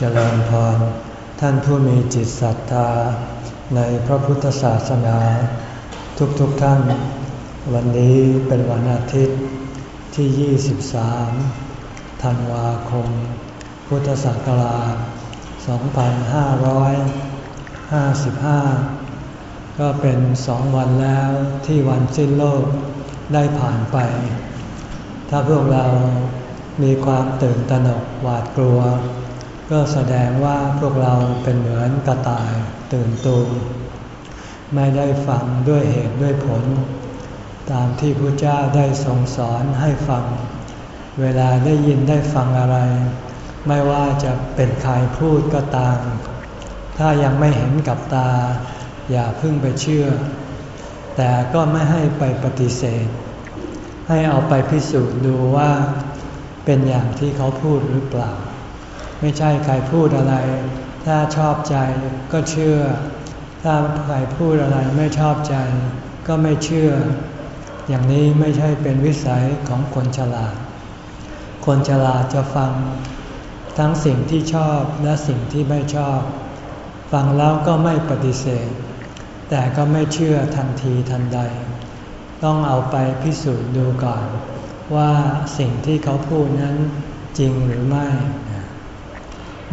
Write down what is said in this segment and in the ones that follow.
เจริญพร ท่านผู้มีจิตศรัทธา ในพระพุทธศาสนา ทุกๆทท่าน วันนี้เป็นวันอาทิตย์ที่ 23 ธันวาคม พุทธศักราช 2555 ก็เป็นสองวันแล้วที่วันสิ้นโลกได้ผ่านไป ถ้าพวกเรามีความตื่นตระหนกหวาดกลัว ก็แสดงว่าพวกเราเป็นเหมือนกระต่ายตื่นตูมไม่ได้ฟังด้วยเหตุด้วยผล ตามที่พระเจ้าได้ทรงสอนให้ฟัง เวลาได้ยินได้ฟังอะไร ไม่ว่าจะเป็นใครพูดก็ตาม ถ้ายังไม่เห็นกับตา อย่าพึ่งไปเชื่อ แต่ก็ไม่ให้ไปปฏิเสธ ให้เอาไปพิสูจน์ดูว่า เป็นอย่างที่เขาพูดหรือเปล่า ไม่ใช่ใครพูดอะไร ถ้าชอบใจก็เชื่อ ถ้าใครพูดอะไรไม่ชอบใจ ก็ไม่เชื่อ อย่างนี้ไม่ใช่เป็นวิสัยของคนฉลาด คนฉลาดจะฟังทั้งสิ่งที่ชอบและสิ่งที่ไม่ชอบ ฟังแล้วก็ไม่ปฏิเสธ แต่ก็ไม่เชื่อทันทีทันใด ต้องเอาไปพิสูจน์ดูก่อน ว่าสิ่งที่เขาพูดนั้นจริงหรือไม่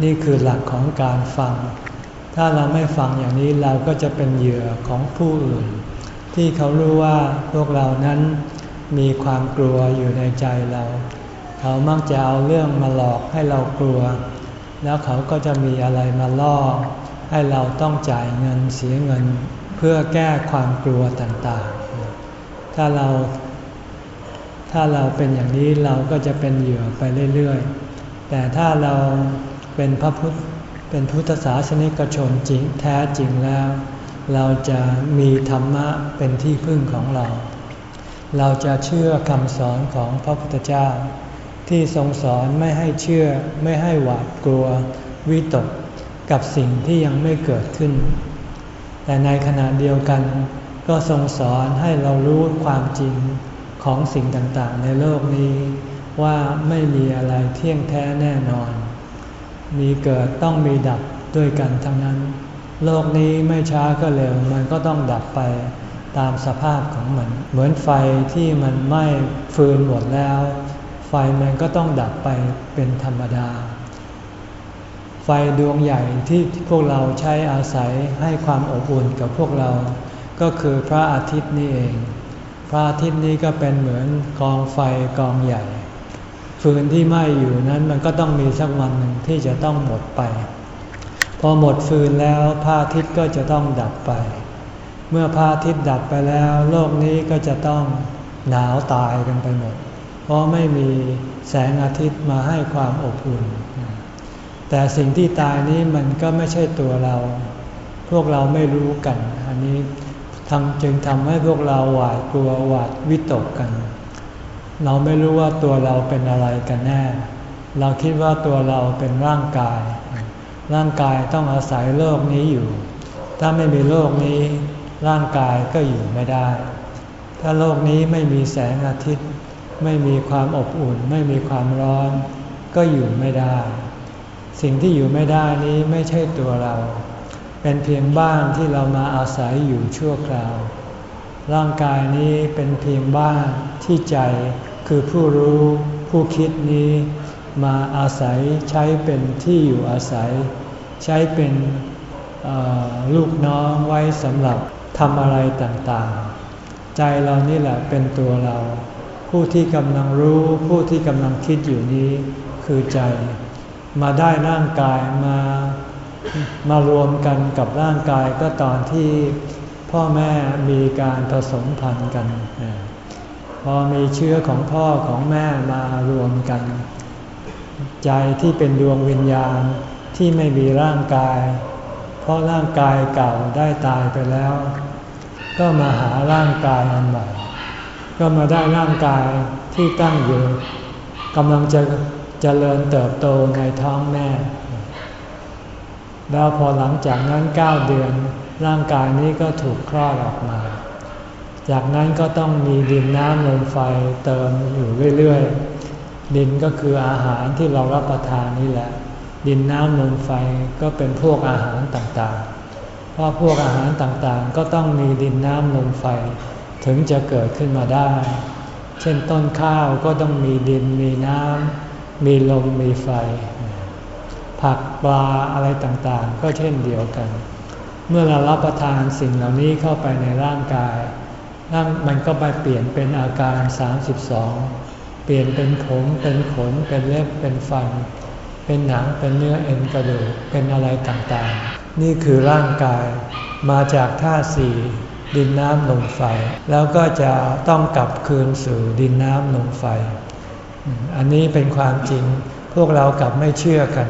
นี่คือหลักของการฟัง ถ้าเราไม่ฟังอย่างนี้เราก็จะเป็นเหยื่อของผู้อื่น ที่เขารู้ว่าพวกเรานั้นมีความกลัวอยู่ในใจเรา เขามักจะเอาเรื่องมาหลอกให้เรากลัว แล้วเขาก็จะมีอะไรมาล่อ ให้เราต้องจ่ายเงินเสียเงิน เพื่อแก้ความกลัวต่างๆ ถ้าเราถ้าเราเป็นอย่างนี้เราก็จะเป็นเหยื่อไปเรื่อยๆ แต่ถ้าเรา เป็นพระพุทธเป็นพุทธศาสนิกชนจริงแท้จริงแล้ว เราจะมีธรรมะเป็นที่พึ่งของเรา เราจะเชื่อคำสอนของพระพุทธเจ้า ที่ทรงสอนไม่ให้เชื่อไม่ให้หวาดกลัว วิตกกับสิ่งที่ยังไม่เกิดขึ้น แต่ในขณะเดียวกัน ก็ทรงสอนให้เรารู้ความจริงของสิ่งต่างๆ ในโลกนี้ ว่าไม่มีอะไรเที่ยงแท้แน่นอน มีเกิดต้องมีดับด้วยกันทั้งนั้น โลกนี้ไม่ช้าก็เร็วมันก็ต้องดับไปตามสภาพของมัน เหมือนไฟที่มันไหม้ฟืนหมดแล้ว ไฟมันก็ต้องดับไปเป็นธรรมดา ไฟดวงใหญ่ที่พวกเราใช้อาศัยให้ความอบอุ่นกับพวกเรา ก็คือพระอาทิตย์นี่เอง พระอาทิตย์นี้ก็เป็นเหมือนกองไฟกองใหญ่ ฟืนที่ไหม้อยู่นั้นมันก็ต้องมีสักวันหนึ่งที่จะต้องหมดไป พอหมดฟืนแล้วพระอาทิตย์ก็จะต้องดับไป เมื่อพระอาทิตย์ดับไปแล้ว โลกนี้ก็จะต้องหนาวตายกันไปหมด เพราะไม่มีแสงอาทิตย์มาให้ความอบอุ่น แต่สิ่งที่ตายนี้มันก็ไม่ใช่ตัวเรา พวกเราไม่รู้กัน อันนี้ทำจึงทำให้พวกเราหวาดกลัวหวาดวิตกกัน เราไม่รู้ว่าตัวเราเป็นอะไรกันแน่ เราคิดว่าตัวเราเป็นร่างกาย ร่างกายต้องอาศัยโลกนี้อยู่ ถ้าไม่มีโลกนี้ ร่างกายก็อยู่ไม่ได้ ถ้าโลกนี้ไม่มีแสงอาทิตย์ ไม่มีความอบอุ่น ไม่มีความร้อน ก็อยู่ไม่ได้ สิ่งที่อยู่ไม่ได้นี้ไม่ใช่ตัวเรา เป็นเพียงบ้านที่เรามาอาศัยอยู่ชั่วคราว ร่างกายนี้เป็นเพียงบ้าน ที่ใจคือผู้รู้ผู้คิดนี้ มาอาศัยใช้เป็นที่อยู่อาศัย ใช้เป็นลูกน้องไว้สำหรับทำอะไรต่างๆ ใจเรานี่แหละเป็นตัวเรา ผู้ที่กำลังรู้ผู้ที่กำลังคิดอยู่นี้ คือใจ มาได้ร่างกายมามารวมกันกับร่างกายก็ตอนที่พ่อแม่มีการผสมพันธุ์กัน พอมีเชื้อของพ่อของแม่มารวมกัน ใจที่เป็นดวงวิญญาณที่ไม่มีร่างกาย เพราะร่างกายเก่าได้ตายไปแล้ว ก็มาหาร่างกายอันใหม่ก็มาได้ร่างกายที่ตั้งอยู่กำลังจะจะเจริญเติบโตในท้องแม่ แล้วพอหลังจากนั้นเก้าเดือนร่างกายนี้ก็ถูกคลอดออกมา จากนั้นก็ต้องมีดินน้ำลมไฟเติมอยู่เรื่อยๆ ดินก็คืออาหารที่เรารับประทานนี่แหละ ดินน้ำลมไฟก็เป็นพวกอาหารต่างๆ เพราะพวกอาหารต่างๆ ก็ต้องมีดินน้ำลมไฟถึงจะเกิดขึ้นมาได้ เช่นต้นข้าวก็ต้องมีดินมีน้ำมีลมมีไฟ ผักปลาอะไรต่างๆ ก็เช่นเดียวกัน เมื่อเรารับประทานสิ่งเหล่านี้เข้าไปในร่างกาย ร่างมันก็ไปเปลี่ยนเป็นอาการ 32 เปลี่ยนเป็นผมเป็นขน เป็นเล็บ เป็นฟัน เป็นหนัง เป็นเนื้อเอ็นกระดูก เป็นอะไรต่างๆ นี่คือร่างกายมาจากธาตุสี่ดินน้ำลมไฟ แล้วก็จะต้องกลับคืนสู่ดินน้ำลมไฟ อันนี้เป็นความจริงพวกเรากลับไม่เชื่อกัน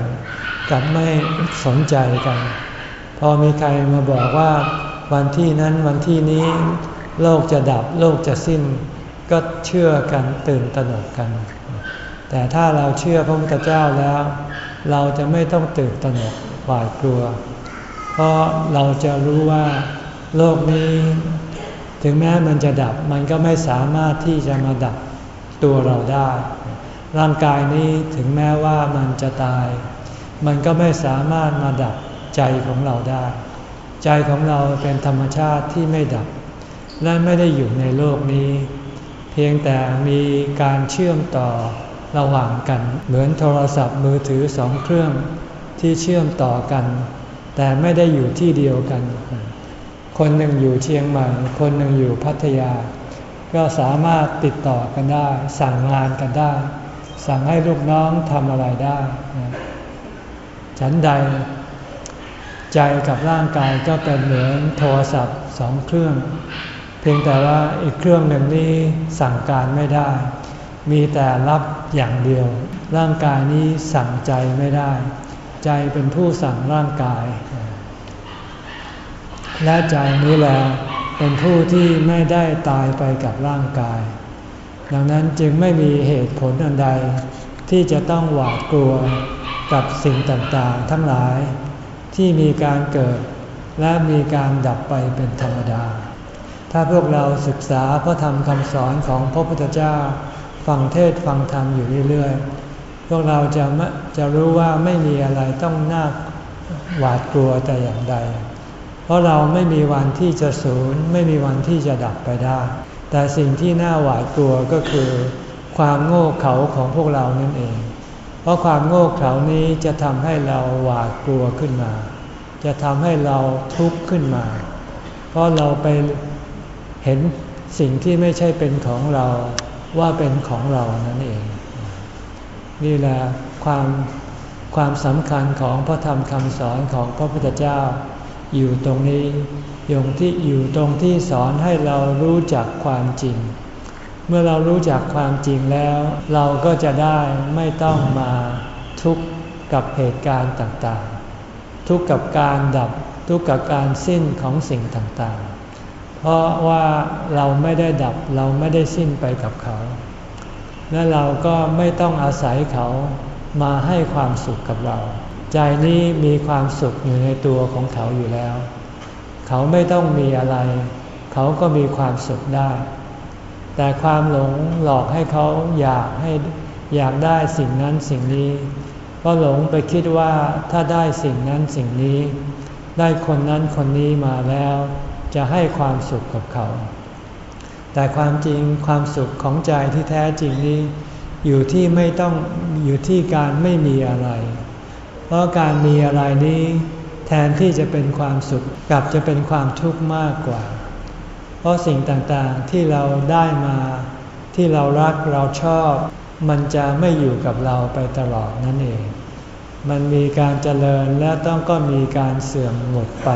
กลับไม่สนใจกัน พอมีใครมาบอกว่าวันที่นั้นวันที่นี้ โลกจะดับโลกจะสิ้น ก็เชื่อกันตื่นตระหนกกัน แต่ถ้าเราเชื่อพระพุทธเจ้าแล้ว เราจะไม่ต้องตื่นตระหนกหวาดกลัว เพราะเราจะรู้ว่าโลกนี้ ถึงแม้มันจะดับมันก็ไม่สามารถที่จะมาดับตัวเราได้ ร่างกายนี้ถึงแม้ว่ามันจะตาย มันก็ไม่สามารถมาดับใจของเราได้ ใจของเราเป็นธรรมชาติที่ไม่ดับ และไม่ได้อยู่ในโลกนี้ เพียงแต่มีการเชื่อมต่อระหว่างกัน เหมือนโทรศัพท์มือถือสองเครื่องที่เชื่อมต่อกัน แต่ไม่ได้อยู่ที่เดียวกัน คนหนึ่งอยู่เชียงใหม่ คนหนึ่งอยู่พัทยา ก็สามารถติดต่อกันได้ สั่งงานกันได้ สั่งให้ลูกน้องทำอะไรได้ ฉันใด ใจกับร่างกายก็เป็นเหมือนโทรศัพท์สองเครื่อง พียงแต่ว่าอีกเครื่องหนึ่งนี้สั่งการไม่ได้ มีแต่รับอย่างเดียว ร่างกายนี้สั่งใจไม่ได้ ใจเป็นผู้สั่งร่างกาย และใจนี้แหละเป็นผู้ที่ไม่ได้ตายไปกับร่างกาย ดังนั้นจึงไม่มีเหตุผลอันใด ที่จะต้องหวาดกลัวกับสิ่งต่างๆ ทั้งหลายที่มีการเกิดและมีการดับไปเป็นธรรมดา ถ้าพวกเราศึกษาพระธรรมคำสอนของพระพุทธเจ้า ฟังเทศฟังธรรมอยู่เรื่อยๆ พวกเราจะจะรู้ว่าไม่มีอะไรต้องน่าหวาดกลัวแต่อย่างใด เพราะเราไม่มีวันที่จะสูญไม่มีวันที่จะดับไปได้ แต่สิ่งที่น่าหวาดกลัวก็คือ ความโง่เขลาของพวกเรานั่นเอง เพราะความโง่เขลานี้จะทำให้เราหวาดกลัวขึ้นมา จะทำให้เราทุกข์ขึ้นมา เพราะเราไป เห็นสิ่งที่ไม่ใช่เป็นของเราว่าเป็นของเรานั่นเอง นี่แหละความความสำคัญของพระธรรมคำสอนของพระพุทธเจ้า อยู่ตรงนี้ยงที่อยู่ตรงที่สอนให้เรารู้จักความจริง เมื่อเรารู้จักความจริงแล้ว เราก็จะได้ไม่ต้องมาทุกข์กับเหตุการณ์ต่างๆ ทุกข์กับการดับทุกข์กับการสิ้นของสิ่งต่างๆ เพราะว่าเราไม่ได้ดับเราไม่ได้สิ้นไปกับเขา และเราก็ไม่ต้องอาศัยเขามาให้ความสุขกับเรา ใจนี้มีความสุขอยู่ในตัวของเขาอยู่แล้ว เขาไม่ต้องมีอะไร เขาก็มีความสุขได้ แต่ความหลงหลอกให้เขาอยากให้อยากได้สิ่งนั้นสิ่งนี้ก็หลงไปคิดว่าถ้าได้สิ่งนั้นสิ่งนี้ ได้คนนั้นคนนี้มาแล้ว จะให้ความสุขกับเขา แต่ความจริงความสุขของใจที่แท้จริงนี้ อยู่ที่ไม่ต้องอยู่ที่การไม่มีอะไร เพราะการมีอะไรนี้ แทนที่จะเป็นความสุขกลับจะเป็นความทุกข์มากกว่า เพราะสิ่งต่างๆที่เราได้มา ที่เรารักเราชอบ มันจะไม่อยู่กับเราไปตลอดนั่นเอง มันมีการเจริญและต้องก็มีการเสื่อมหมดไป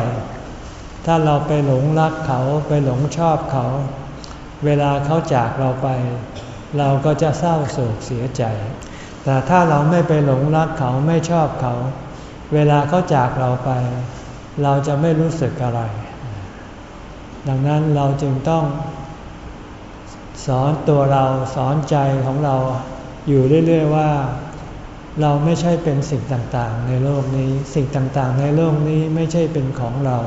ถ้าเราไปหลงรักเขาไปหลงชอบเขา เวลาเขาจากเราไป เราก็จะเศร้าโศกเสียใจ แต่ถ้าเราไม่ไปหลงรักเขาไม่ชอบเขา เวลาเขาจากเราไป เราจะไม่รู้สึกอะไร ดังนั้นเราจึงต้อง สอนตัวเราสอนใจของเราอยู่เรื่อย ๆ ว่าเราไม่ใช่เป็นสิ่งต่างๆ ในโลกนี้ สิ่งต่างๆ ในโลกนี้ไม่ใช่เป็นของเรา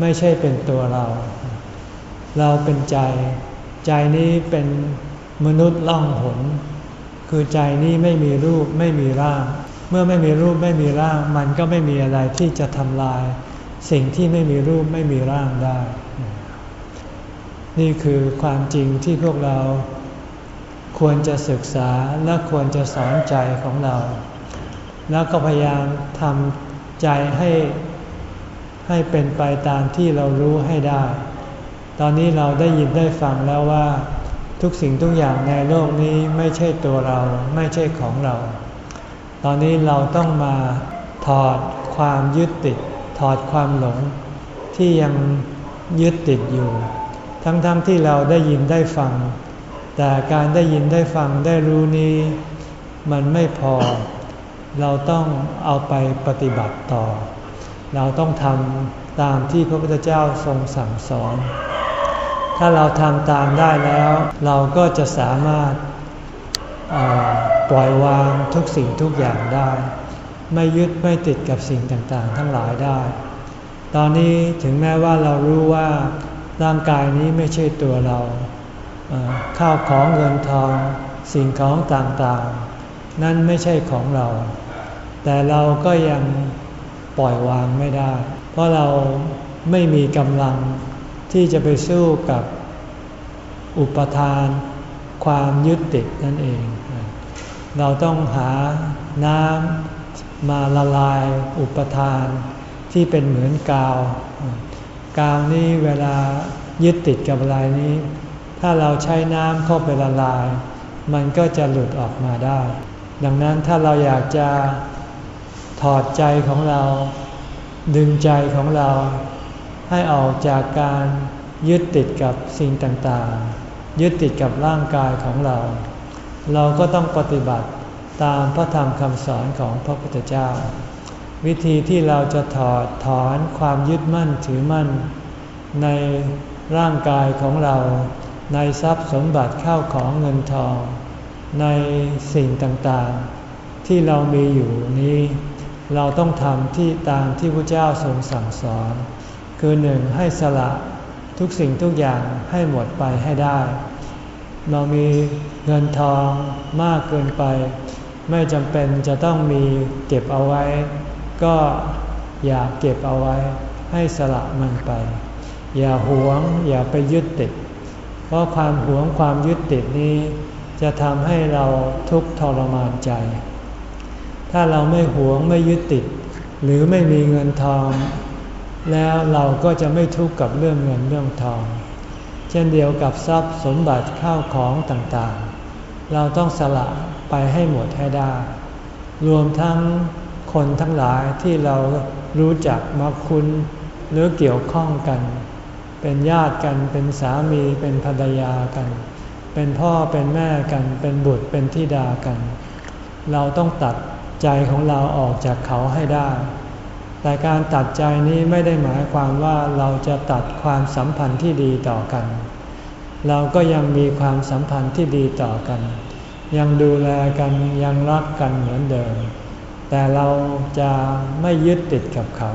ไม่ใช่เป็นตัวเรา เราเป็นใจ ใจนี้เป็นมนุษย์ล่องหน คือใจนี้ไม่มีรูปไม่มีร่าง เมื่อไม่มีรูปไม่มีร่าง มันก็ไม่มีอะไรที่จะทำลาย สิ่งที่ไม่มีรูปไม่มีร่างได้ นี่คือความจริงที่พวกเราควรจะศึกษาและควรจะสอนใจของเรา แล้วก็พยายามทำใจให้ ให้เป็นไปตามที่เรารู้ให้ได้ ตอนนี้เราได้ยินได้ฟังแล้วว่า ทุกสิ่งทุกอย่างในโลกนี้ไม่ใช่ตัวเราไม่ใช่ของเรา ตอนนี้เราต้องมาถอดความยึดติด ถอดความหลง ที่ยังยึดติดอยู่ ทั้งๆทที่เราได้ยินได้ฟัง แต่การได้ยินได้ฟังได้รู้นี้ มันไม่พอ เราต้องเอาไปปฏิบัติต่อ เราต้องทำตามที่พระพุทธเจ้าทรงสั่งสอน ถ้าเราทำตามได้แล้ว เราก็จะสามารถปล่อยวางทุกสิ่งทุกอย่างได้ ไม่ยึดไม่ติดกับสิ่งต่างๆ ทั้งหลายได้ ตอนนี้ถึงแม้ว่าเรารู้ว่าร่างกายนี้ไม่ใช่ตัวเราข้าวของเงินทองสิ่งของต่างๆ นั่นไม่ใช่ของเรา แต่เราก็ยัง ปล่อยวางไม่ได้ เพราะเราไม่มีกำลังที่จะไปสู้กับอุปทาน ความยึดติดนั่นเอง เราต้องหาน้ำมาละลายอุปทานที่เป็นเหมือนกาว กาวนี้เวลายึดติดกับอะไรนี้ ถ้าเราใช้น้ำเข้าไปละลาย มันก็จะหลุดออกมาได้ ดังนั้นถ้าเราอยากจะ ถอดใจของเรา ดึงใจของเราให้ออกจากการยึดติดกับสิ่งต่างๆ ยึดติดกับร่างกายของเรา เราก็ต้องปฏิบัติตามพระธรรมคำสอนของพระพุทธเจ้า วิธีที่เราจะถอดถอนความยึดมั่นถือมั่น ในร่างกายของเรา ในทรัพย์สมบัติเข้าของเงินทอง ในสิ่งต่างๆ ที่เรามีอยู่นี้ เราต้องทำที่ตามที่พระเจ้าทรงสั่งสอน คือหนึ่งให้สละทุกสิ่งทุกอย่างให้หมดไปให้ได้ เรามีเงินทองมากเกินไป ไม่จำเป็นจะต้องมีเก็บเอาไว้ ก็อย่าเก็บเอาไว้ ให้สละมันไป อย่าหวงอย่าไปยึดติด เพราะความหวงความยึดติดนี้ จะทำให้เราทุกข์ทรมานใจ ถ้าเราไม่หวงไม่ยึดติด หรือไม่มีเงินทอง แล้วเราก็จะไม่ทุกข์กับเรื่องเงินเรื่องทอง เช่นเดียวกับทรัพย์สมบัติข้าวของต่างๆ เราต้องสละไปให้หมดให้ได้ รวมทั้งคนทั้งหลายที่เรารู้จักมาคุณหรือเกี่ยวข้องกัน เป็นญาติกันเป็นสามีเป็นภรรยากัน เป็นพ่อเป็นแม่กัน เป็นบุตรเป็นธิดากัน เราต้องตัด ใจของเราออกจากเขาให้ได้ แต่การตัดใจนี้ไม่ได้หมายความว่าเราจะตัดความสัมพันธ์ที่ดีต่อกัน เราก็ยังมีความสัมพันธ์ที่ดีต่อกัน ยังดูแลกันยังรักกันเหมือนเดิม แต่เราจะไม่ยึดติดกับเขา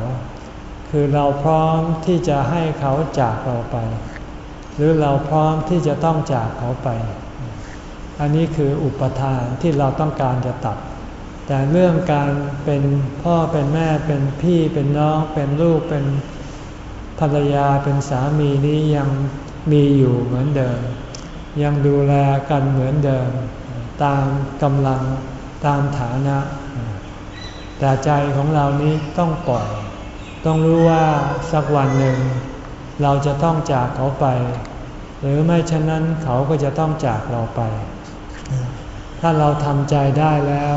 คือเราพร้อมที่จะให้เขาจากเราไป หรือเราพร้อมที่จะต้องจากเขาไป อันนี้คืออุปทานที่เราต้องการจะตัด แต่เรื่องการเป็นพ่อเป็นแม่เป็นพี่เป็นน้องเป็นลูกเป็นภรรยาเป็นสามีนี้ยังมีอยู่เหมือนเดิม ยังดูแลกันเหมือนเดิม ตามกำลังตามฐานะ แต่ใจของเรานี้ต้องปล่อย ต้องรู้ว่าสักวันหนึ่ง เราจะต้องจากเขาไป หรือไม่ฉะนั้นเขาก็จะต้องจากเราไป ถ้าเราทำใจได้แล้ว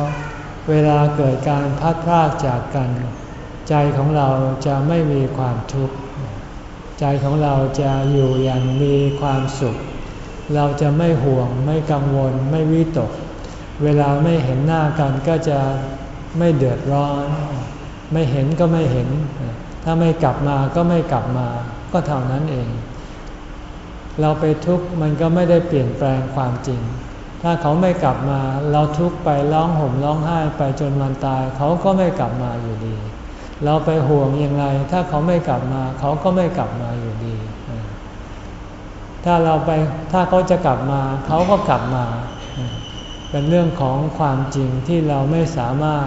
เวลาเกิดการพัดพรากจากกัน ใจของเราจะไม่มีความทุกข์ ใจของเราจะอยู่อย่างมีความสุข เราจะไม่ห่วงไม่กังวลไม่วิตก เวลาไม่เห็นหน้ากันก็จะไม่เดือดร้อน ไม่เห็นก็ไม่เห็น ถ้าไม่กลับมาก็ไม่กลับมา ก็เท่านั้นเอง เราไปทุกข์มันก็ไม่ได้เปลี่ยนแปลงความจริง ถ้าเขาไม่กลับมาเราทุกไปร้องห่มร้องไห้ไปจนวันตาย เขาก็ไม่กลับมาอยู่ดี เราไปห่วงอยังไงถ้าเขาไม่กลับมา เขาก็ไม่กลับมาอยู่ดี ถ้าเราไปถ้าเขาจะกลับมา เขาก็กลับมา เป็นเรื่องของความจริงที่เราไม่สามารถ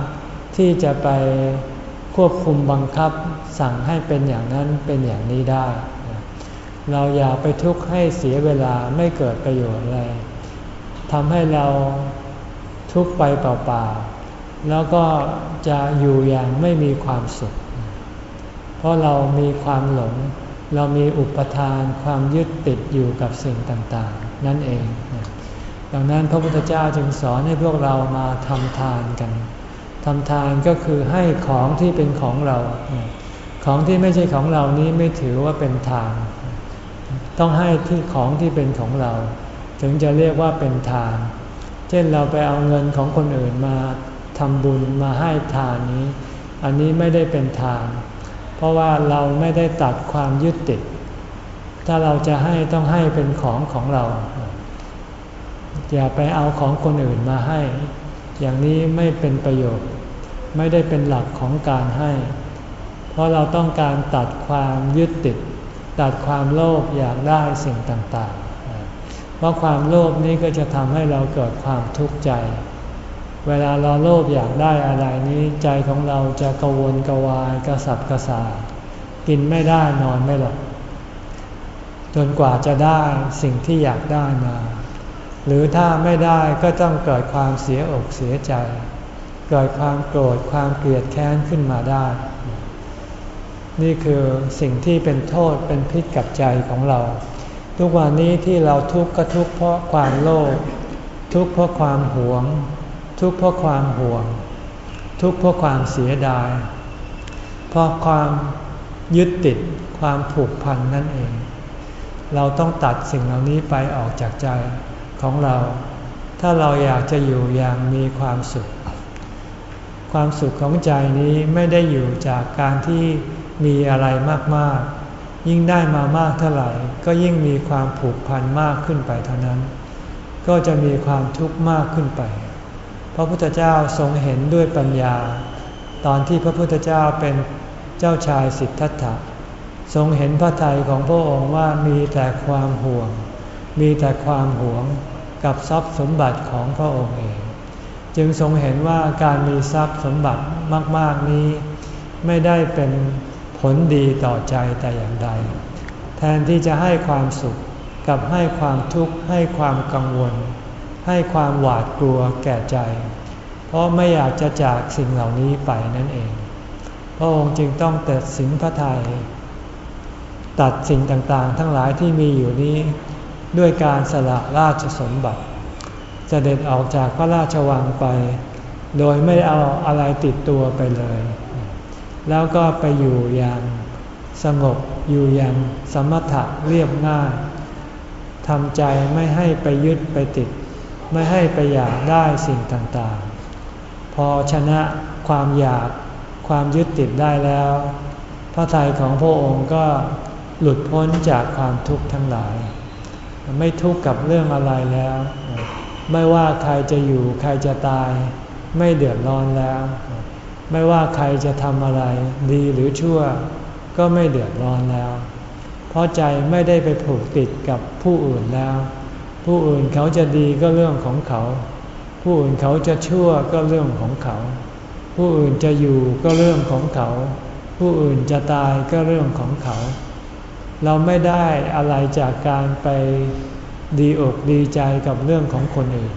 ที่จะไปควบคุมบังคับสั่งให้เป็นอย่างนั้นเป็นอย่างนี้ได้ เราอย่าไปทุกข์ให้เสียเวลาไม่เกิดประโยชน์เลย ทำให้เราทุกไปเปล่าๆ แล้วก็จะอยู่อย่างไม่มีความสุข เพราะเรามีความหลง เรามีอุปทานความยึดติดอยู่กับสิ่งต่างๆ นั่นเอง ดังนั้นพระพุทธเจ้าจึงสอนให้พวกเรามาทำทานกันทำทานก็คือให้ของที่เป็นของเรา ของที่ไม่ใช่ของเรานี้ไม่ถือว่าเป็นทาน ต้องให้ที่ของที่เป็นของเรา ถึงจะเรียกว่าเป็นทาน เช่นเราไปเอาเงินของคนอื่นมาทำบุญมาให้ทานนี้ อันนี้ไม่ได้เป็นทาน เพราะว่าเราไม่ได้ตัดความยึดติด ถ้าเราจะให้ต้องให้เป็นของของเรา อย่าไปเอาของคนอื่นมาให้ อย่างนี้ไม่เป็นประโยชน์ ไม่ได้เป็นหลักของการให้ เพราะเราต้องการตัดความยึดติด ตัดความโลภอยากได้สิ่งต่างๆ เพราะความโลภนี้ก็จะทำให้เราเกิดความทุกข์ใจ เวลาเราโลภอยากได้อะไรนี้ใจของเราจะกวนกวายกระสับกระส่ายกินไม่ได้นอนไม่หลับจนกว่าจะได้สิ่งที่อยากได้มา หรือถ้าไม่ได้ก็ต้องเกิดความเสียอกเสียใจ เกิดความโกรธความเกลียดแค้นขึ้นมาได้ นี่คือสิ่งที่เป็นโทษเป็นพิษกับใจของเรา ทุกวันนี้ที่เราทุกข์ก็ทุกข์เพราะความโลภทุกข์เพราะความหวง ทุกข์เพราะความห่วง ทุกข์เพราะความเสียดาย เพราะความยึดติดความผูกพันนั่นเอง เราต้องตัดสิ่งเหล่านี้ไปออกจากใจของเรา ถ้าเราอยากจะอยู่อย่างมีความสุข ความสุขของใจนี้ไม่ได้อยู่จากการที่มีอะไรมากๆ ยิ่งได้มามากเท่าไหร่ ก็ยิ่งมีความผูกพันมากขึ้นไปเท่านั้น ก็จะมีความทุกข์มากขึ้นไป พระพุทธเจ้าทรงเห็นด้วยปัญญา ตอนที่พระพุทธเจ้าเป็นเจ้าชายสิทธัตถะทรงเห็นพระทัยของพระองค์ว่ามีแต่ความห่วง มีแต่ความหวงกับทรัพย์สมบัติของพระองค์เอง จึงทรงเห็นว่าการมีทรัพย์สมบัติมาก ๆนี้ ไม่ได้เป็น ผลดีต่อใจแต่อย่างใด แทนที่จะให้ความสุขกับให้ความทุกข์ให้ความกังวล ให้ความหวาดกลัวแก่ใจ เพราะไม่อยากจะจากสิ่งเหล่านี้ไปนั่นเอง พระองค์จึงต้องตัดสินพระทยัยตัดสิ่งต่างๆ ทั้งหลายที่มีอยู่นี้ ด้วยการสละราชสมบัติเสด็จออกจากพระราชวังไป โดยไม่เอาอะไรติดตัวไปเลย แล้วก็ไปอยู่อย่างสงบอยู่อย่างสมถะเรียบง่ายทำใจไม่ให้ไปยึดไปติด ไม่ให้ไปอยากได้สิ่งต่างๆ พอชนะความอยากความยึดติดได้แล้ว พระทัยของพระองค์ก็หลุดพ้นจากความทุกข์ทั้งหลาย ไม่ทุกข์กับเรื่องอะไรแล้ว ไม่ว่าใครจะอยู่ใครจะตาย ไม่เดือดร้อนแล้ว ไม่ว่าใครจะทำอะไร ดีหรือชั่ว ก็ไม่เดือดร้อนแล้ว เพราะใจไม่ได้ไปผูกติดกับผู้อื่นแล้ว ผู้อื่นเขาจะดีก็เรื่องของเขา ผู้อื่นเขาจะชั่วก็เรื่องของเขา ผู้อื่นจะอยู่ก็เรื่องของเขา ผู้อื่นจะตายก็เรื่องของเขา เราไม่ได้อะไรจากการไปดีอกดีใจกับเรื่องของคนอื่น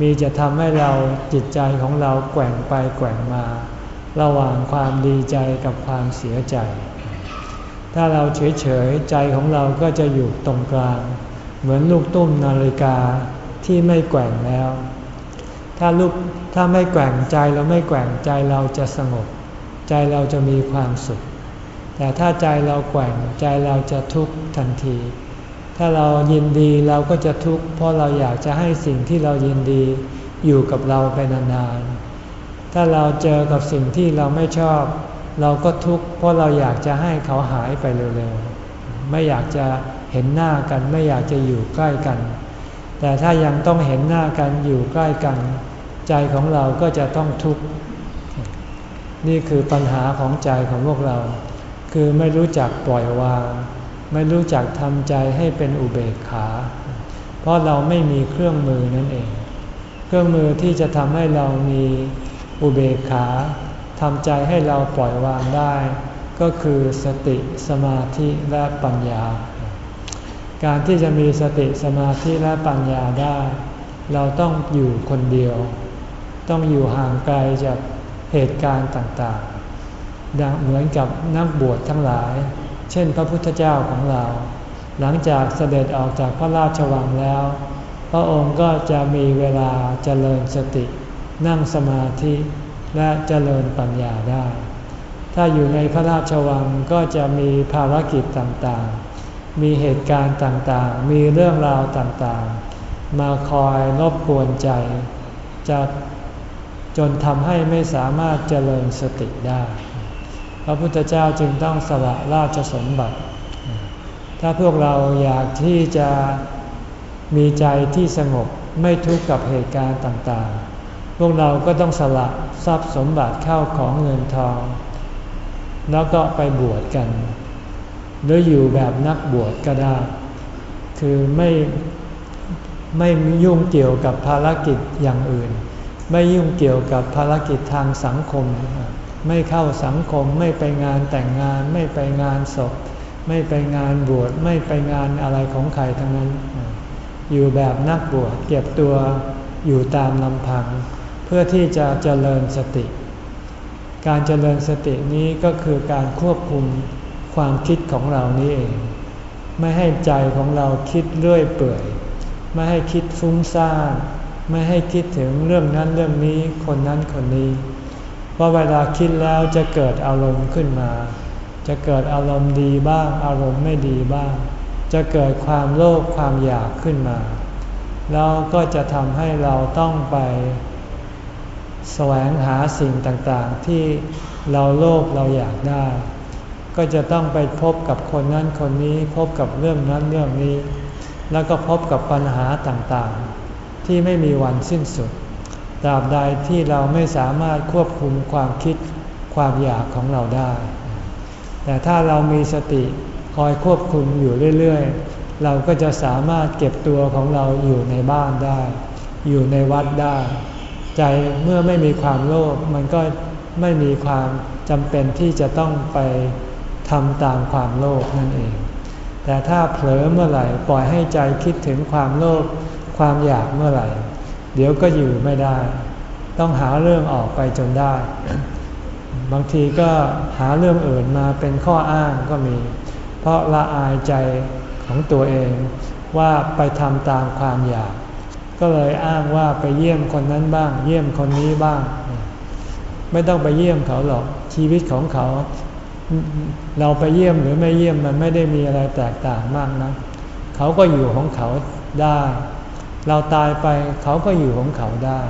มีจะทำให้เราจิตใจของเราแกว่งไปแกว่งมา ระหว่างความดีใจกับความเสียใจ ถ้าเราเฉยๆใจของเราก็จะอยู่ตรงกลาง เหมือนลูกตุ้มนาฬิกาที่ไม่แกว่งแล้ว ถ้าลูกถ้าไม่แกว่งใจเราไม่แกว่งใจเราจะสงบ ใจเราจะมีความสุข แต่ถ้าใจเราแกว่งใจเราจะทุกข์ทันที ถ้าเรายินดีเราก็จะทุกข์เพราะเราอยากจะให้สิ่งที่เรายินดีอยู่กับเราไปนานๆ ถ้าเราเจอกับสิ่งที่เราไม่ชอบ เราก็ทุกข์เพราะเราอยากจะให้เขาหายไปเร็วๆ ไม่อยากจะเห็นหน้ากันไม่อยากจะอยู่ใกล้กัน แต่ถ้ายังต้องเห็นหน้ากันอยู่ใกล้กัน ใจของเราก็จะต้องทุกข์ นี่คือปัญหาของใจของพวกเรา คือไม่รู้จักปล่อยวาง ไม่รู้จักทำใจให้เป็นอุเบกขา เพราะเราไม่มีเครื่องมือนั่นเอง เครื่องมือที่จะทำให้เรามีอุเบกขาทำใจให้เราปล่อยวางได้ ก็คือสติสมาธิและปัญญา การที่จะมีสติสมาธิและปัญญาได้ เราต้องอยู่คนเดียว ต้องอยู่ห่างไกลจากเหตุการณ์ต่างๆ ดังเหมือนกับนักบวชทั้งหลาย เช่นพระพุทธเจ้าของเรา หลังจากเสด็จออกจากพระราชวังแล้ว พระองค์ก็จะมีเวลาเจริญสติ นั่งสมาธิและเจริญปัญญาได้ ถ้าอยู่ในพระราชวังก็จะมีภารกิจต่างๆ มีเหตุการณ์ต่างๆ มีเรื่องราวต่างๆ มาคอยรบกวนใจจะจนทำให้ไม่สามารถเจริญสติได้ พระพุทธเจ้าจึงต้องสละราชสมบัติ ถ้าพวกเราอยากที่จะมีใจที่สงบไม่ทุกข์กับเหตุการณ์ต่างๆ พวกเราก็ต้องสละทรัพย์สมบัติเข้าของเงินทอง แล้วก็ไปบวชกัน หรืออยู่แบบนักบวชก็ได้ คือไม่ไม่ยุ่งเกี่ยวกับภารกิจอย่างอื่น ไม่ยุ่งเกี่ยวกับภารกิจทางสังคม ไม่เข้าสังคม ไม่ไปงานแต่งงาน ไม่ไปงานศพ ไม่ไปงานบวชไม่ไปงานอะไรของใครทั้งนั้น อยู่แบบนักบวชเก็บตัวอยู่ตามลำพัง เพื่อที่จะเจริญสติ การเจริญสตินี้ก็คือการควบคุมความคิดของเรานี้เอง ไม่ให้ใจของเราคิดเรื่อยเปื่อย ไม่ให้คิดฟุ้งซ่านไม่ให้คิดถึงเรื่องนั้นเรื่องนี้คนนั้นคนนี้ เพราะเวลาคิดแล้วจะเกิดอารมณ์ขึ้นมา จะเกิดอารมณ์ดีบ้าง อารมณ์ไม่ดีบ้าง จะเกิดความโลภความอยากขึ้นมา แล้วก็จะทำให้เราต้องไปแสวงหาสิ่งต่างๆ ที่เราโลภเราอยากได้ ก็จะต้องไปพบกับคนนั้นคนนี้พบกับเรื่องนั้นเรื่องนี้ แล้วก็พบกับปัญหาต่างๆ ที่ไม่มีวันสิ้นสุด ตราบใดที่เราไม่สามารถควบคุมความคิดความอยากของเราได้ แต่ถ้าเรามีสติคอยควบคุมอยู่เรื่อยๆ เราก็จะสามารถเก็บตัวของเราอยู่ในบ้านได้ อยู่ในวัดได้ ใจเมื่อไม่มีความโลภมันก็ไม่มีความจำเป็นที่จะต้องไปทำตามความโลภนั่นเอง แต่ถ้าเผลอเมื่อไหร่ปล่อยให้ใจคิดถึงความโลภความอยากเมื่อไหร่ เดี๋ยวก็อยู่ไม่ได้ ต้องหาเรื่องออกไปจนได้ บางทีก็หาเรื่องอื่นมาเป็นข้ออ้างก็มี เพราะละอายใจของตัวเองว่าไปทำตามความอยาก ก็เลยอ้างว่าไปเยี่ยมคนนั้นบ้าง เยี่ยมคนนี้บ้าง ไม่ต้องไปเยี่ยมเขาหรอกชีวิตของเขา เราไปเยี่ยมหรือไม่เยี่ยมมันไม่ได้มีอะไรแตกต่างมากนะเขาก็อยู่ของเขาได้ เราตายไปเขาก็อยู่ของเขาได้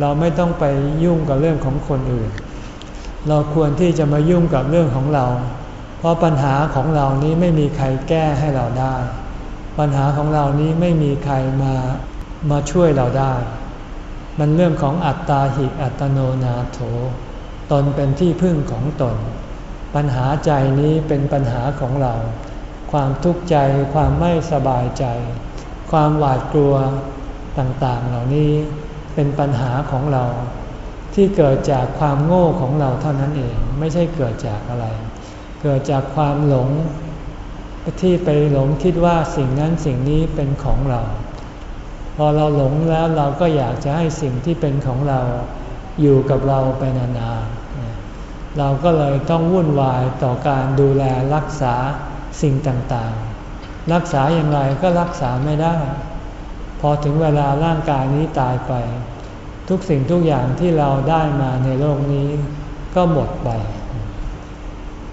เราไม่ต้องไปยุ่งกับเรื่องของคนอื่น เราควรที่จะมายุ่งกับเรื่องของเรา เพราะปัญหาของเรานี้ไม่มีใครแก้ให้เราได้ ปัญหาของเรานี้ไม่มีใครมามาช่วยเราได้ มันเรื่องของอัตตาหิอัตโนนาโถ ตนเป็นที่พึ่งของตน ปัญหาใจนี้เป็นปัญหาของเรา ความทุกข์ใจความไม่สบายใจ ความหวาดกลัวต่างๆ เหล่านี้เป็นปัญหาของเรา ที่เกิดจากความโง่ของเราเท่านั้นเอง ไม่ใช่เกิดจากอะไร เกิดจากความหลงที่ไปหลงคิดว่าสิ่งนั้นสิ่งนี้เป็นของเรา พอเราหลงแล้วเราก็อยากจะให้สิ่งที่เป็นของเราอยู่กับเราไปนานๆเราก็เลยต้องวุ่นวายต่อการดูแลรักษาสิ่งต่างๆ รักษาอย่างไรก็รักษาไม่ได้ พอถึงเวลาร่างกายนี้ตายไป ทุกสิ่งทุกอย่างที่เราได้มาในโลกนี้ก็หมดไป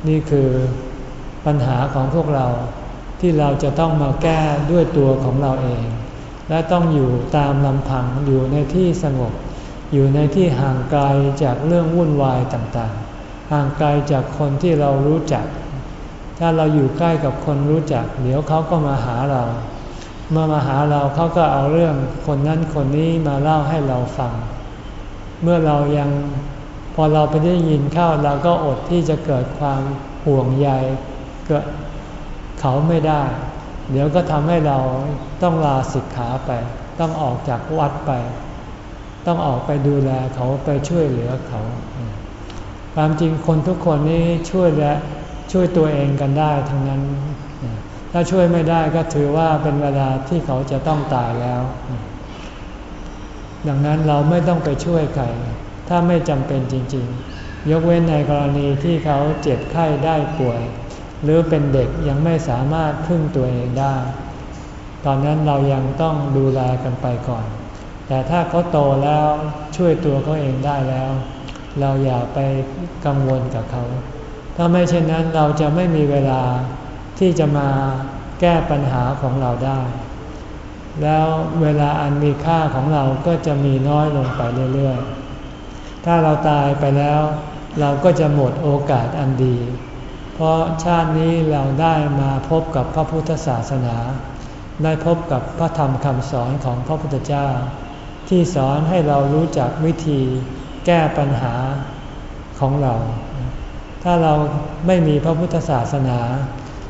นี่คือปัญหาของพวกเราที่เราจะต้องมาแก้ด้วยตัวของเราเอง และต้องอยู่ตามลำพังอยู่ในที่สงบ อยู่ในที่ห่างไกลจากเรื่องวุ่นวายต่างๆ ห่างไกลจากคนที่เรารู้จัก ถ้าเราอยู่ใกล้กับคนรู้จัก เดี๋ยวเขาก็มาหาเรา เมื่อมาหาเราเขาก็เอาเรื่องคนนั้นคนนี้มาเล่าให้เราฟัง เมื่อเรายังพอเราไปได้ยินเข้าเราก็อดที่จะเกิดความห่วงใยเกิดเขาไม่ได้ เดี๋ยวก็ทำให้เราต้องลาสิกขาไป ต้องออกจากวัดไป ต้องออกไปดูแลเขาไปช่วยเหลือเขา ความจริงคนทุกคนนี้ช่วยและ ช่วยตัวเองกันได้ทั้งนั้น ถ้าช่วยไม่ได้ก็ถือว่าเป็นเวลาที่เขาจะต้องตายแล้ว ดังนั้นเราไม่ต้องไปช่วยใคร ถ้าไม่จำเป็นจริง ๆ ยกเว้นในกรณีที่เขาเจ็บไข้ได้ป่วย หรือเป็นเด็กยังไม่สามารถพึ่งตัวเองได้ ตอนนั้นเรายังต้องดูแลกันไปก่อน แต่ถ้าเขาโตแล้วช่วยตัวเขาเองได้แล้ว เราอย่าไปกังวลกับเขา ถ้าไม่เช่นนั้นเราจะไม่มีเวลาที่จะมาแก้ปัญหาของเราได้ แล้วเวลาอันมีค่าของเราก็จะมีน้อยลงไปเรื่อยๆ ถ้าเราตายไปแล้ว เราก็จะหมดโอกาสอันดี เพราะชาตินี้เราได้มาพบกับพระพุทธศาสนา ได้พบกับพระธรรมคำสอนของพระพุทธเจ้า ที่สอนให้เรารู้จักวิธีแก้ปัญหาของเรา ถ้าเราไม่มีพระพุทธศาสนา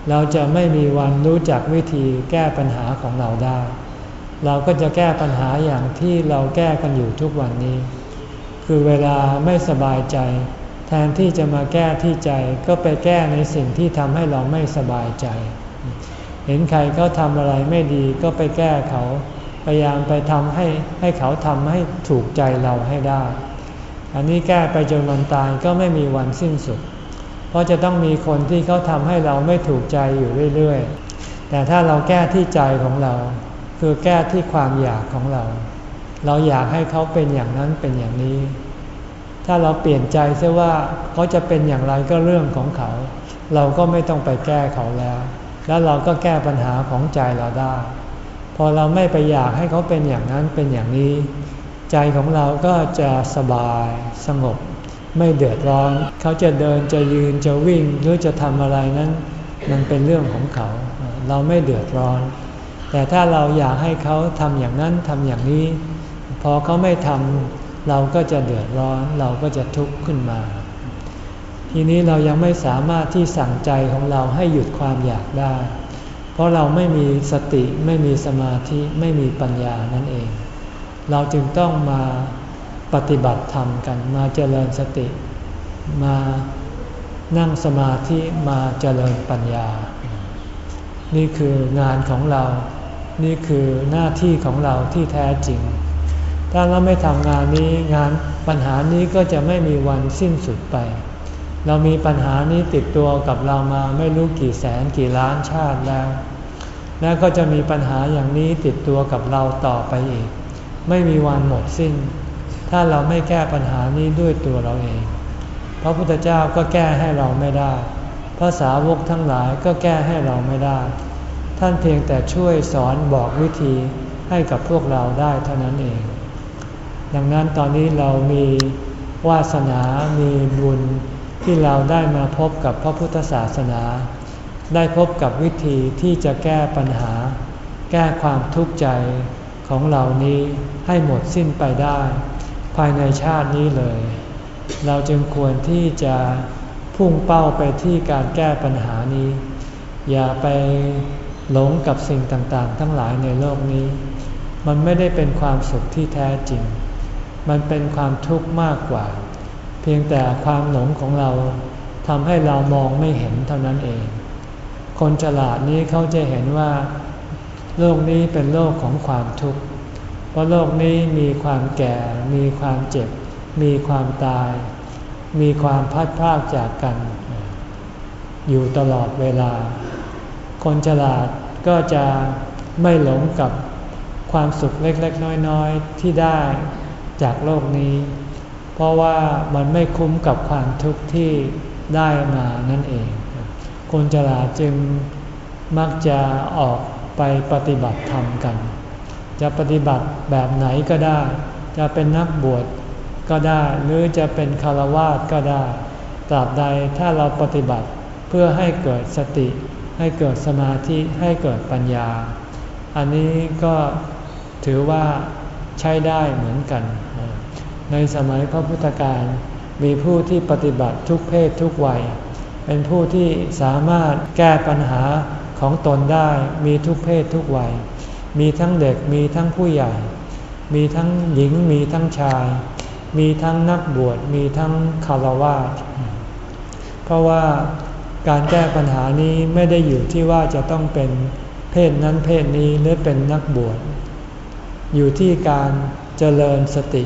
เราจะไม่มีวันรู้จักวิธีแก้ปัญหาของเราได้ เราก็จะแก้ปัญหาอย่างที่เราแก้กันอยู่ทุกวันนี้ คือเวลาไม่สบายใจ แทนที่จะมาแก้ที่ใจก็ไปแก้ในสิ่งที่ทำให้เราไม่สบายใจ เห็นใครเขาทำอะไรไม่ดีก็ไปแก้เขาพยายามไปทำให้ให้เขาทำให้ถูกใจเราให้ได้ อันนี้แก้ไปจนวันตายก็ไม่มีวันสิ้นสุด ราะจะต้องมีคนที่เขาทำให้เราไม่ถูกใจอยู่เรื่อยๆ แต่ถ้าเราแก้ที่ใจของเรา คือแก้ที่ความอยากของเรา เราอยากให้เขาเป็นอย่างนั้นเป็นอย่างนี้ ถ้าเราเปลี่ยนใจเสียว่าเขาจะเป็นอย่างไรก็เรื่องของเขา เราก็ไม่ต้องไปแก้เขาแล้ว แล้วเราก็แก้ปัญหาของใจเราได้ พอเราไม่ไปอยากให้เขาเป็นอย่างนั้นเป็นอย่างนี้ ใจของเราก็จะสบายสงบ ไม่เดือดร้อน เขาจะเดินจะยืนจะวิ่งหรือจะทำอะไรนั้น มันเป็นเรื่องของเขา เราไม่เดือดร้อน แต่ถ้าเราอยากให้เขาทำอย่างนั้นทำอย่างนี้ พอเขาไม่ทำเราก็จะเดือดร้อน เราก็จะทุกข์ขึ้นมา ทีนี้เรายังไม่สามารถที่สั่งใจของเราให้หยุดความอยากได้ เพราะเราไม่มีสติไม่มีสมาธิไม่มีปัญญานั่นเอง เราจึงต้องมา ปฏิบัติธรรมกันมาเจริญสติ มานั่งสมาธิมาเจริญปัญญา นี่คืองานของเรา นี่คือหน้าที่ของเราที่แท้จริง ถ้าเราไม่ทำงานนี้งานปัญหานี้ก็จะไม่มีวันสิ้นสุดไป เรามีปัญหานี้ติดตัวกับเรามาไม่รู้กี่แสนกี่ล้านชาติแล้ว และก็จะมีปัญหาอย่างนี้ติดตัวกับเราต่อไปอีก ไม่มีวันหมดสิ้น ถ้าเราไม่แก้ปัญหานี้ด้วยตัวเราเอง พระพุทธเจ้าก็แก้ให้เราไม่ได้ภาษาวกทั้งหลายก็แก้ให้เราไม่ได้ ท่านเพียงแต่ช่วยสอนบอกวิธีให้กับพวกเราได้เท่านั้นเอง ดังนั้นตอนนี้เรามีวาสนา มีบุญที่เราได้มาพบกับพระพุทธศาสนา ได้พบกับวิธีที่จะแก้ปัญหา แก้ความทุกข์ใจของเหล่านี้ให้หมดสิ้นไปได้ ภายในชาตินี้เลย เราจึงควรที่จะพุ่งเป้าไปที่การแก้ปัญหานี้ อย่าไปหลงกับสิ่งต่างๆ ทั้งหลายในโลกนี้ มันไม่ได้เป็นความสุขที่แท้จริง มันเป็นความทุกข์มากกว่า เพียงแต่ความหลงของเราทำให้เรามองไม่เห็นเท่านั้นเอง คนฉลาดนี้เขาจะเห็นว่า โลกนี้เป็นโลกของความทุกข์ เพราะโลกนี้มีความแก่ มีความเจ็บ มีความตาย มีความพัดพลาดจากกัน อยู่ตลอดเวลา คนฉลาดก็จะไม่หลงกับความสุขเล็กๆ น้อยๆ ที่ได้จากโลกนี้ เพราะว่ามันไม่คุ้มกับความทุกข์ที่ได้มานั่นเอง คนฉลาดจึงมักจะออกไปปฏิบัติธรรมกัน จะปฏิบัติแบบไหนก็ได้ จะเป็นนักบวชก็ได้ หรือจะเป็นคารวาสก็ได้ ตราบใดถ้าเราปฏิบัติเพื่อให้เกิดสติ ให้เกิดสมาธิให้เกิดปัญญา อันนี้ก็ถือว่าใช้ได้เหมือนกัน ในสมัยพระพุทธการมีผู้ที่ปฏิบัติทุกเพศทุกวัย เป็นผู้ที่สามารถแก้ปัญหาของตนได้มีทุกเพศทุกวัย มีทั้งเด็กมีทั้งผู้ใหญ่ มีทั้งหญิงมีทั้งชาย มีทั้งนักบวชมีทั้งคารวะเพราะว่าการแก้ปัญหานี้ไม่ได้อยู่ที่ว่าจะต้องเป็นเพศนั้นเพศนี้หรือเป็นนักบวช อยู่ที่การเจริญสติ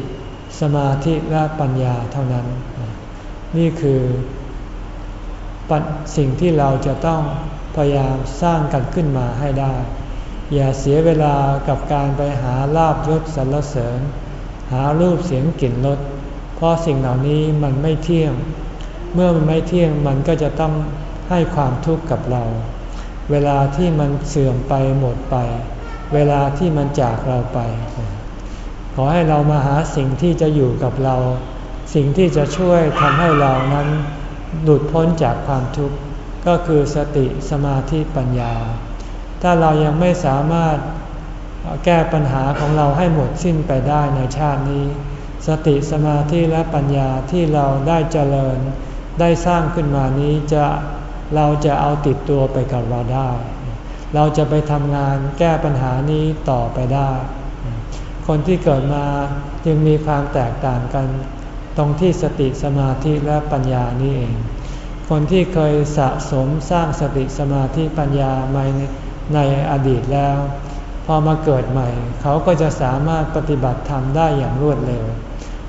สมาธิและปัญญาเท่านั้น นี่คือสิ่งที่เราจะต้องพยายามสร้างกันขึ้นมาให้ได้ อย่าเสียเวลากับการไปหาลาบยศสรรเสริญ หารูปเสียงกลิ่นรสเพราะสิ่งเหล่านี้มันไม่เที่ยง เมื่อมันไม่เที่ยงมันก็จะต้องให้ความทุกข์กับเรา เวลาที่มันเสื่อมไปหมดไป เวลาที่มันจากเราไป ขอให้เรามาหาสิ่งที่จะอยู่กับเรา สิ่งที่จะช่วยทำให้เรานั้นหลุดพ้นจากความทุกข์ก็คือสติสมาธิปัญญา ถ้าเรายังไม่สามารถแก้ปัญหาของเราให้หมดสิ้นไปได้ในชาตินี้ สติสมาธิและปัญญาที่เราได้เจริญ ได้สร้างขึ้นมานี้จะเราจะเอาติดตัวไปกับเราได้ เราจะไปทำงานแก้ปัญหานี้ต่อไปได้ คนที่เกิดมาจึงมีความแตกต่างกัน ตรงที่สติสมาธิและปัญญานี่เอง คนที่เคยสะสมสร้างสติสมาธิปัญญามา ในอดีตแล้ว พอมาเกิดใหม่ เขาก็จะสามารถปฏิบัติธรรมได้อย่างรวดเร็ว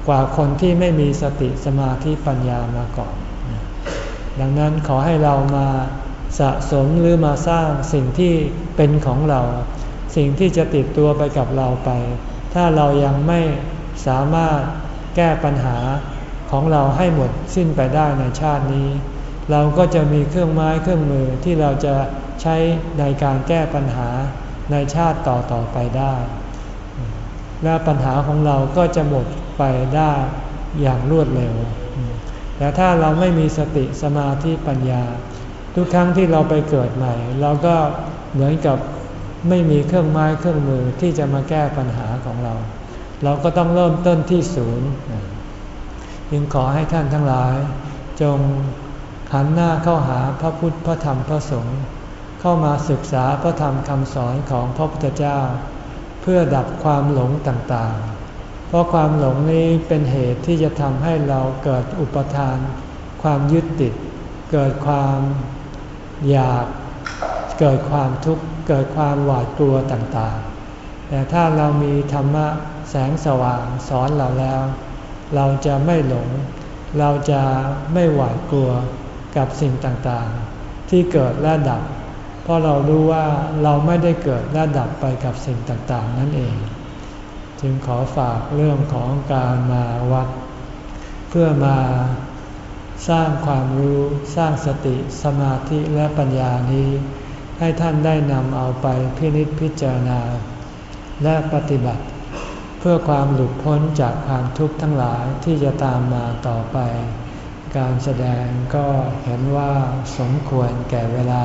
กว่าคนที่ไม่มีสติสมาธิปัญญามาก่อน ดังนั้นขอให้เรามาสะสมหรือมาสร้างสิ่งที่เป็นของเรา สิ่งที่จะติดตัวไปกับเราไป ถ้าเรายังไม่สามารถแก้ปัญหาของเราให้หมดสิ้นไปได้ในชาตินี้ เราก็จะมีเครื่องไม้เครื่องมือที่เราจะ ใช้ในการแก้ปัญหาในชาติต่อต่อไปได้ และปัญหาของเราก็จะหมดไปได้อย่างรวดเร็ว แต่ถ้าเราไม่มีสติสมาธิปัญญา ทุกครั้งที่เราไปเกิดใหม่ เราก็เหมือนกับไม่มีเครื่องไม้เครื่องมือที่จะมาแก้ปัญหาของเรา เราก็ต้องเริ่มต้นที่ศูนย์ยังขอให้ท่านทั้งหลาย จงหันหน้าเข้าหาพระพุทธพระธรรมพระสงฆ์ เข้ามาศึกษาพระธรรมคำสอนของพระพุทธเจ้า เพื่อดับความหลงต่างๆ เพราะความหลงนี้เป็นเหตุที่จะทำให้เราเกิดอุปทาน ความยึดติด เกิดความอยากเกิดความทุกข์เกิดความหวาดกลัวต่างๆ แต่ถ้าเรามีธรรมะแสงสว่างสอนเราแล้ว เราจะไม่หลง เราจะไม่หวาดกลัวกับสิ่งต่างๆ ที่เกิดและดับ ราะเรารู้ว่าเราไม่ได้เกิดและดับไปกับสิ่งต่างๆ นั่นเอง จึงขอฝากเรื่องของการมาวัด เพื่อมาสร้างความรู้สร้างสติสมาธิและปัญญานี้ ให้ท่านได้นำเอาไปพินิจพิจารณา และปฏิบัติ เพื่อความหลุดพ้นจากความทุกข์ทั้งหลายที่จะตามมาต่อไป การแสดงก็เห็นว่าสมควรแก่เวลา